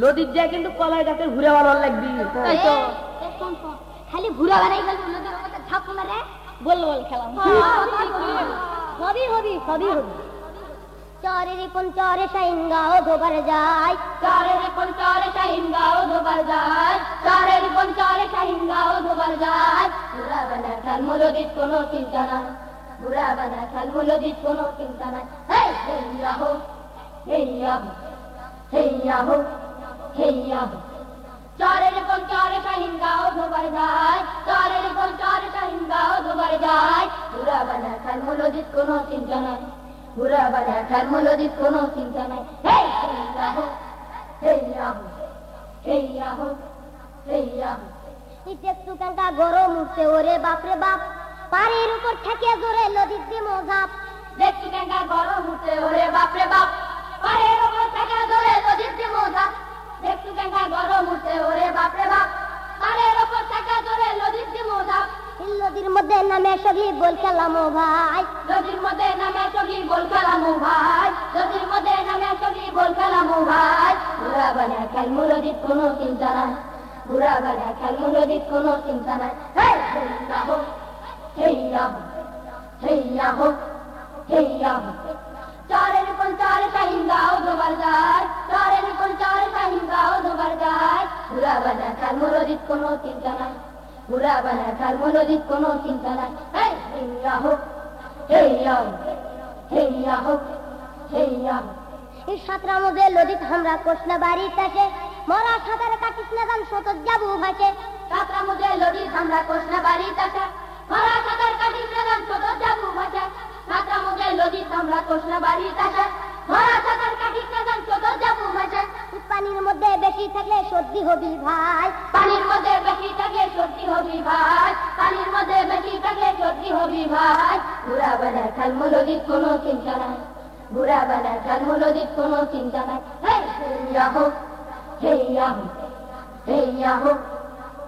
লদির যায় কিন্তু কলাই গাছে ঘুরে ভালো লাগবি। তাই তো। খালি ঘুরা গেল নদীর ঝাপ মারে বল বল খেলাম। হবি হবি হবি হবি। চরের কোন চরে সাইঙ্গাও ধোবার যায়। চারের পঞ্চারে শাহিন গাও ধোবার যায়। পঞ্চারে শাহিন গাও ধোবার যায়। বানা খাল মুলদিত কোনো চিন্তা বুড়া বানা খাল মুলদিত কোনো চিন্তা নাই। হেই হেইয়া হো হেইয়া হো হেইয়া হো अब चारे ने কোনো চিন্তা নাই বুড়া বানা খার মূলদিত কোনো চিন্তা নাই। হেই রাহো হেই রাহো গরম উঠতে ওরে বাপরে বাপ। পাড়ের উপর ঠেকে জোরে নদীর দিমো ঝাপ। দেখছি গরম উঠতে ওরে বাপরে বাপ। মধ্যে নামে সগলি বল খেলাম ভাই। নদীর মধ্যে নামে সগি বল খেলাম ভাই। নদীর মধ্যে নামে সগি বল খেলাম ভাই। বুড়া বানা খেল মুরদিত কোনো চিন্তা নাই। বুড়া বানা খেল মুরদিত কোনো চিন্তা নাই। হেইয়া হো হেইয়া হো হেইয়া হো হেইয়া হো চারের পঞ্চার শাহিন গাও ধোবার যায়। চারের পঞ্চার শাহিন গাও বানা খেল মুরদিত কোনো চিন্তা ঘুরা বানা তার মনোজিত কোনো চিন্তা নাই। এই হেইয়া হোক হেইয়া হেইয়া হোক হেইয়া ইরশাদ রামদে লদিত হামরা কোষনা বাড়ির তাসে মরা সাঁতার কাটিস না জান শত যাবু ভাসে। সাত রামদে লদিত হামরা কোষনা বাড়ির তাসে মরা সাঁতার কাটিস না জান শত সর্দি হবি ভাই। পানির মধ্যে বেশি থাকে, সর্দি হবি ভাই। পানির মধ্যে বেশি থাকে, সর্দি হবি ভাই। ঘুরা বেলা খাল মূলদিক কোনো চিন্তা নাই। ঘুরা বেলা খাল মূলদিক কোনো চিন্তা নাই। হেইয়াহো হেইয়াহো হেইয়াহো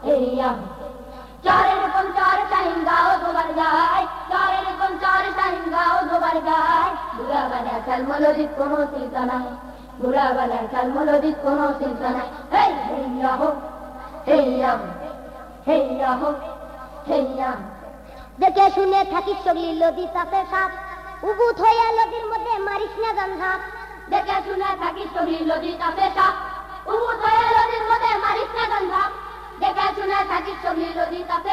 হেইয়াহো চারের কোন চার টাইম গাও গোবার যায় চারের কোন চার টাইম গাও গোবার যায় ঘুরা বেলা খাল মূলদিক কোনো চিন্তা নাই। বানা খাল মুলদিত কোনো চিন্তা নাই। হেই হেইয়া হো হেইয়া হেইয়া হো হেইয়া দেখে শুনে থাকিস সগলি নদী চাপে সাপ উবুত হইয়া নদীর মধ্যে মারিস না গান ঝাপ দেখে শুনে থাকি ছবি লদি তাতে সাপ উমু ধয়ে লদির মধ্যে মারিস না গন্ধা দেখে শুনে থাকি ছবি লদি তাতে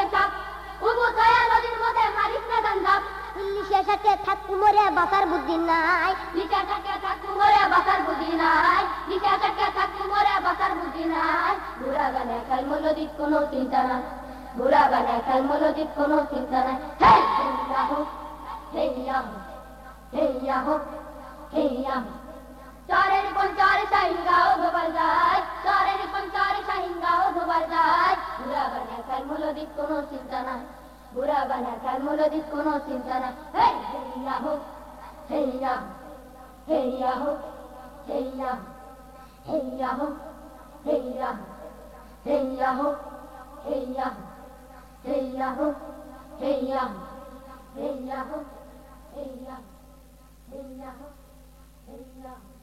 মরে বাসার বুদ্ধি নাই। লিখা থাকে থাকু মরে বাসার বুদ্ধি নাই। লিখা থাকে থাকু মরে বাসার বুদ্ধি নাই। বুড়া গানে কাল মলদিত কোনো চিন্তা নাই। বুড়া গানে কাল মলদিত কোনো চিন্তা নাই। হে ইয়াহু হে ইয়াহু হে ইয়াহু হে ইয়াহু চারের পর শাহিন বুড়া বানা খেল মলদিত কোনো চিন্তা নাই হেই হেইয়া হো হেইয়া হো হেইয়া হো হেইয়া হো হেইয়া হো হেইয়া হো হেইয়া হো হেইয়া হো হেইয়া হো হেইয়া হো হেইয়া হো হেইয়া হো হেইয়া হো হেইয়া হো